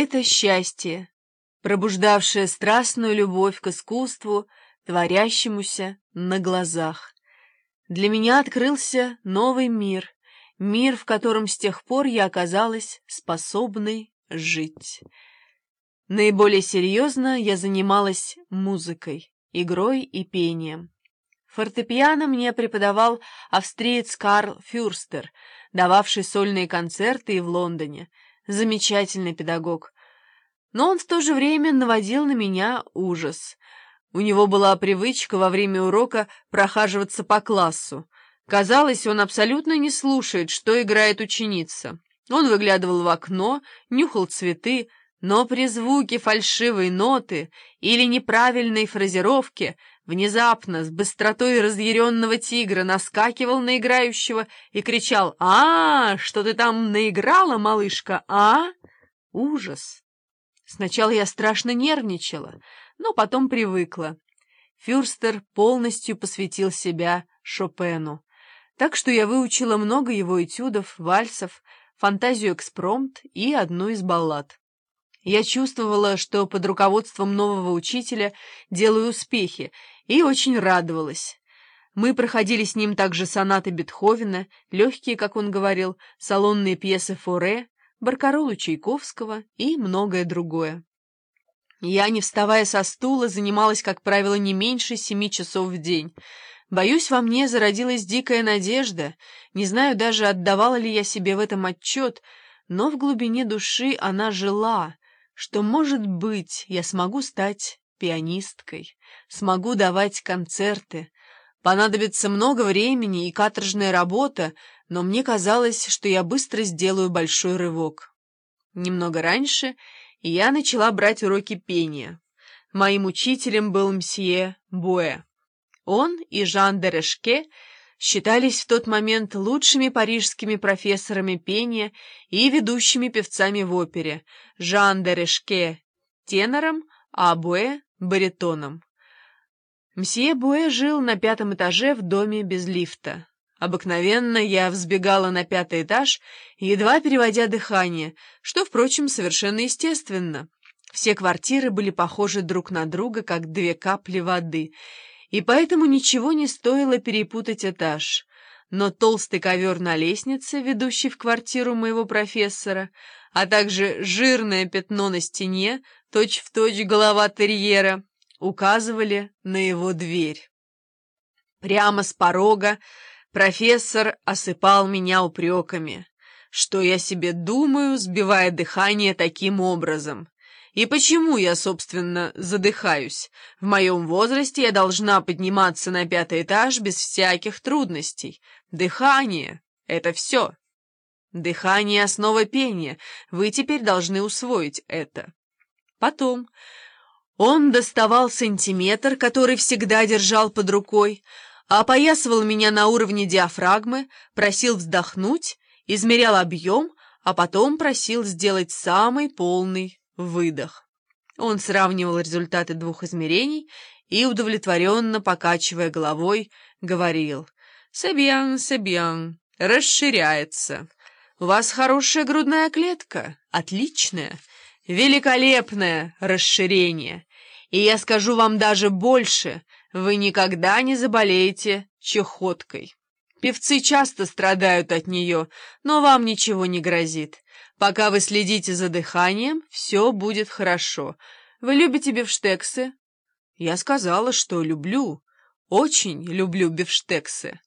Это счастье, пробуждавшее страстную любовь к искусству, творящемуся на глазах. Для меня открылся новый мир, мир, в котором с тех пор я оказалась способной жить. Наиболее серьезно я занималась музыкой, игрой и пением. Фортепиано мне преподавал австриец Карл Фюрстер, дававший сольные концерты и в Лондоне. Замечательный педагог. Но он в то же время наводил на меня ужас. У него была привычка во время урока прохаживаться по классу. Казалось, он абсолютно не слушает, что играет ученица. Он выглядывал в окно, нюхал цветы, но при звуке фальшивой ноты или неправильной фразировки внезапно с быстротой разъяренного тигра наскакивал на играющего и кричал «А, что ты там наиграла, малышка, а?» Ужас! Сначала я страшно нервничала, но потом привыкла. Фюрстер полностью посвятил себя Шопену, так что я выучила много его этюдов, вальсов, фантазию экспромт и одну из баллад. Я чувствовала, что под руководством нового учителя делаю успехи, и очень радовалась. Мы проходили с ним также сонаты Бетховена, легкие, как он говорил, салонные пьесы Форе, Баркаролу Чайковского и многое другое. Я, не вставая со стула, занималась, как правило, не меньше семи часов в день. Боюсь, во мне зародилась дикая надежда, не знаю даже, отдавала ли я себе в этом отчет, но в глубине души она жила, что, может быть, я смогу стать пианисткой, смогу давать концерты. Понадобится много времени и каторжная работа, но мне казалось, что я быстро сделаю большой рывок. Немного раньше я начала брать уроки пения. Моим учителем был мсье Буэ. Он и Жан де Решке считались в тот момент лучшими парижскими профессорами пения и ведущими певцами в опере, Жан де Решке — тенором, а Буэ — баритоном. Мсье Буэ жил на пятом этаже в доме без лифта. Обыкновенно я взбегала на пятый этаж, едва переводя дыхание, что, впрочем, совершенно естественно. Все квартиры были похожи друг на друга, как две капли воды, и поэтому ничего не стоило перепутать этаж. Но толстый ковер на лестнице, ведущий в квартиру моего профессора, а также жирное пятно на стене, точь-в-точь точь голова терьера, указывали на его дверь. Прямо с порога Профессор осыпал меня упреками, что я себе думаю, сбивая дыхание таким образом. И почему я, собственно, задыхаюсь? В моем возрасте я должна подниматься на пятый этаж без всяких трудностей. Дыхание — это все. Дыхание — основа пения. Вы теперь должны усвоить это. Потом он доставал сантиметр, который всегда держал под рукой, опоясывал меня на уровне диафрагмы, просил вздохнуть, измерял объем, а потом просил сделать самый полный выдох. Он сравнивал результаты двух измерений и, удовлетворенно покачивая головой, говорил «Себьян, себьян, расширяется. У вас хорошая грудная клетка, отличная, великолепное расширение. И я скажу вам даже больше — вы никогда не заболеете чехоткой. Певцы часто страдают от нее, но вам ничего не грозит. Пока вы следите за дыханием, все будет хорошо. Вы любите бифштексы? Я сказала, что люблю, очень люблю бифштексы.